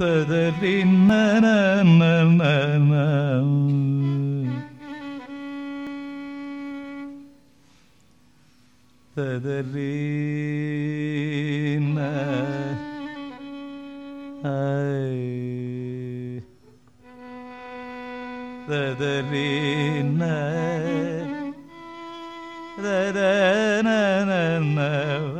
da da na na na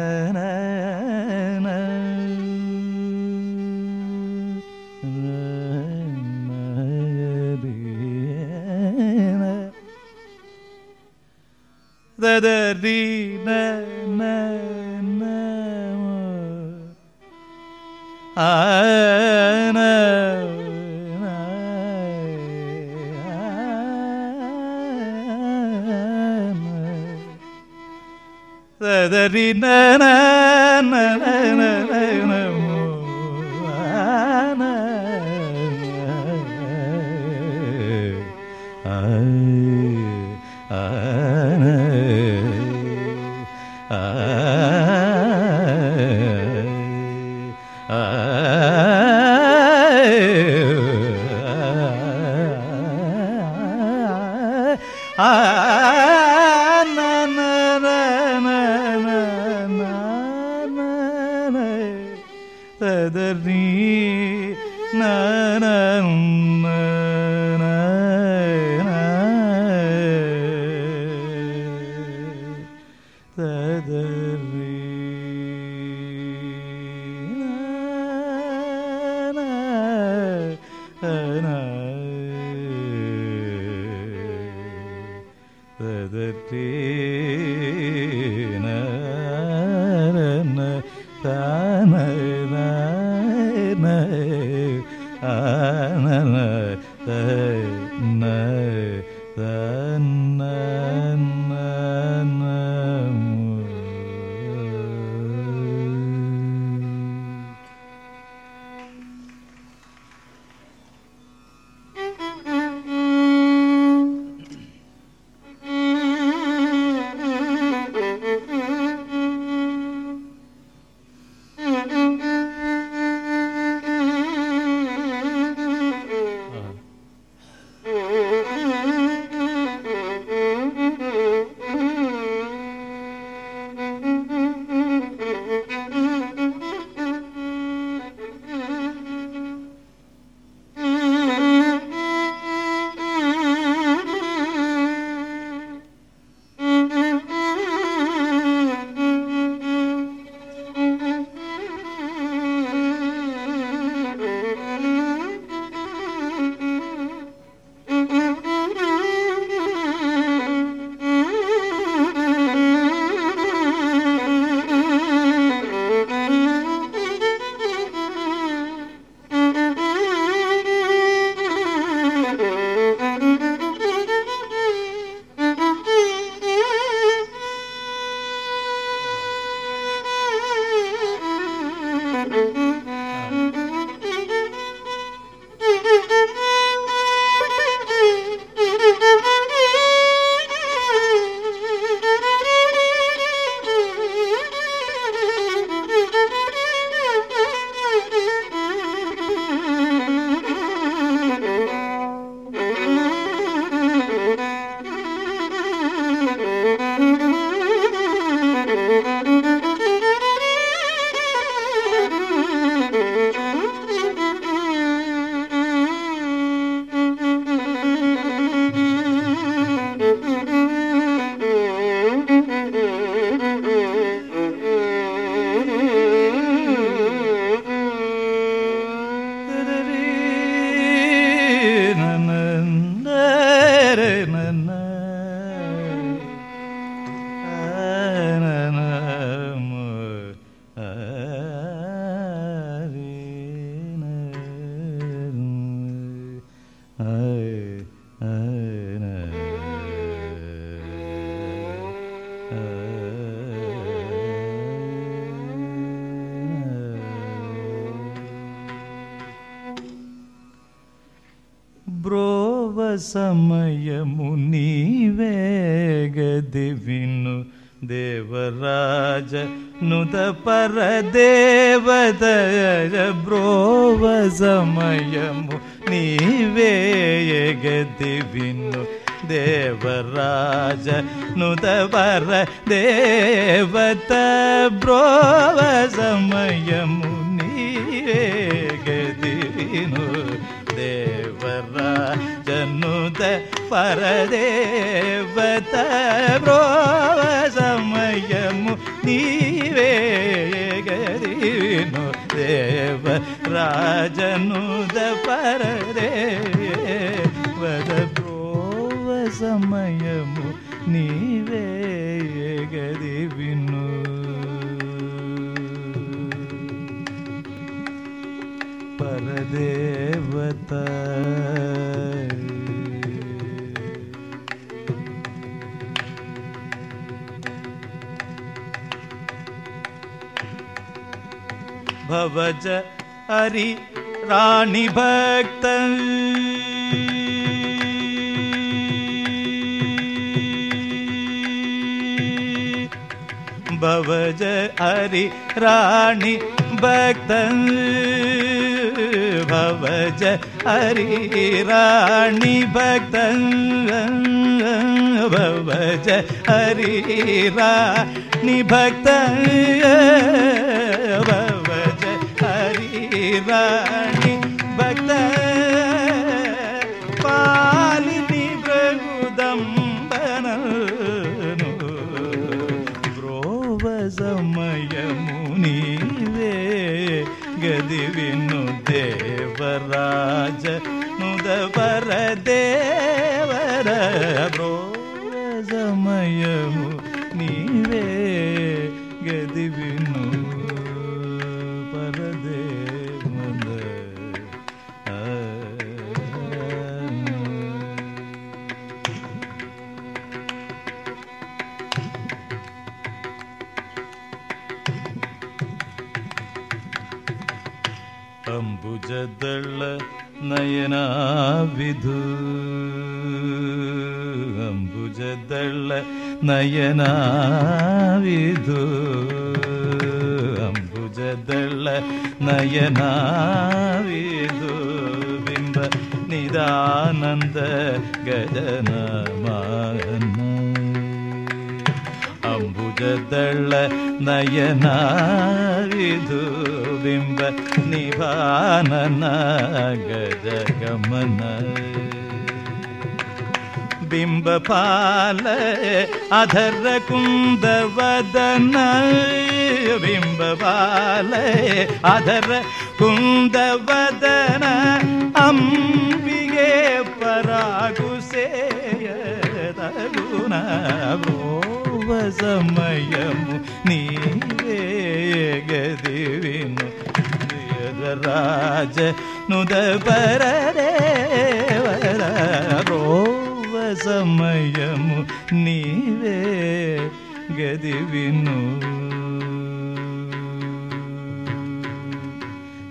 da di na na na a na da da di na na na na na na na ते బ్రోవ సమయము నీవేగదివిను దేవరాజ నుత పరదేవదయ బ్రోవ సమయము నీవేగదివిను దేవరాజ నుత పర దేవత బ్రోవ సమయము నీవేగదివిను దేవరా സുത പരദേവത സമയമു നീവേഗതിനു ദേവ രാജനുത പരദേവത പ്രോവ സമയമു നീവേഗതിവിനു പരദേവത भवज हरि रानी भक्त भवज हरि रानी भक्त भवज हरि रानी भक्त भवज हरि रानी भक्त बगल भक्त प्रभुदम् बन द्रोव समयमुनि वे गदिविज അംബുജദള്ള നയനാവിധു. അംബുജദള്ള നയനാവിധു. അംബുജദള്ള നയനാവിധു. ബിംബ നിദാനന്ദ ഗജനമാന ಬಿಂಬ ನಿದಾನಂದ ಗಜನ ಮಾನ ಅಂಬುಜದಳ್ಳ ನಯನ ವಿಧು ಬಿಂಬ ನಿಭಾನನ ಗಜ ಗಮನ ಬಿಂಬ ಪಾಲ ಅಧರ ಕುಂದ ವದನ ಬಿಂಬ ಪಾಲ ಅಧರ ಕುಂದ ವದನ ಅಂಬಿಗೆ ಪರಾಗು ಸೇಯದಗುಣ ಬ್ರೋವ సర్వసమయము నీవేగదివిను రాజ నుదపరదేవర రోవ సమయము నీవే గదివిను.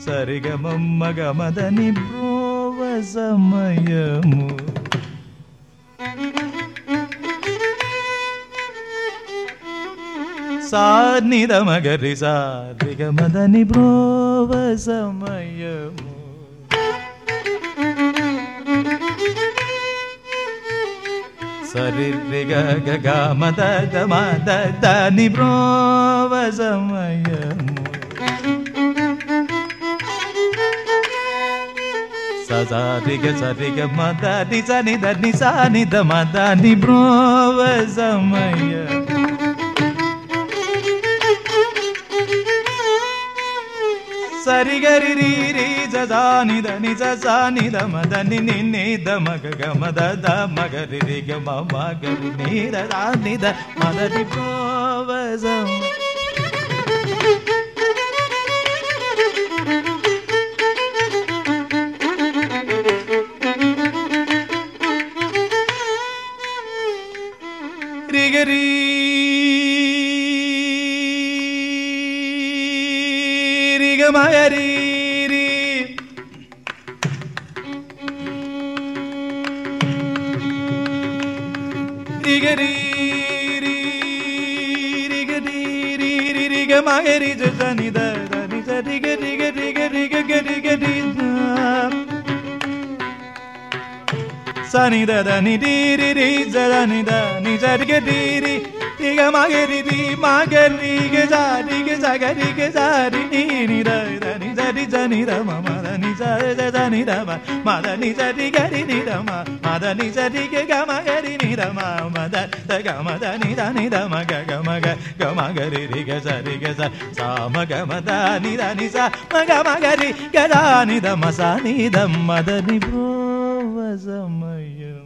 సరిగమమ్మ గమదని బ్రోవ సమయము సానిద మగరి సారిగమదని బ్రోవ సమయము సరిగ గగ మద మద దని బ్రోవ సమయము సరిగ సరిగ మద నిజ నిద నిజ నిద మద ని బ్రోవ సమయము ಸರಿಗರಿ ರೀ ರೀ ಜದಾನಿದ ನಿಜ ಸಾನಿದ ಮದನಿ ನಿನ್ನೆ ದ ಮಗ ಗಮದ ದ ಮಗರಿ ರಿ ಗ ಮಗರಿ ನೀರ ಸಾನಿದ ಮದರಿ ಪೋವಸ ರಿಗರಿ மகரீரி ரிகரீரி ரிகரீரி ரிக மகரி ஜனித தனித ரிக ரிக ரிக ரிக ரிக ரிக சனித தனி ரீரி ரீ ஜனித நிஜரிக ரீரி ரிக மகரி ரீ மகரி ரிக ஜா ரிக ஜக ரிக zari ni da da ni da ni da ni da ma ma da ni da da da ni da ma ma da ni da ni ga ni da ma ma da ni da ni ga ma ga ni da ma ma da da ga ma da ni da ni da ma ga ga ma ga ga ma ga ri ri ga sa ri ga sa sa ma ga ma da ni da ni sa ma ga ma ga ri ga da ni da ma sa ni da ma da ni bro va sa ma yo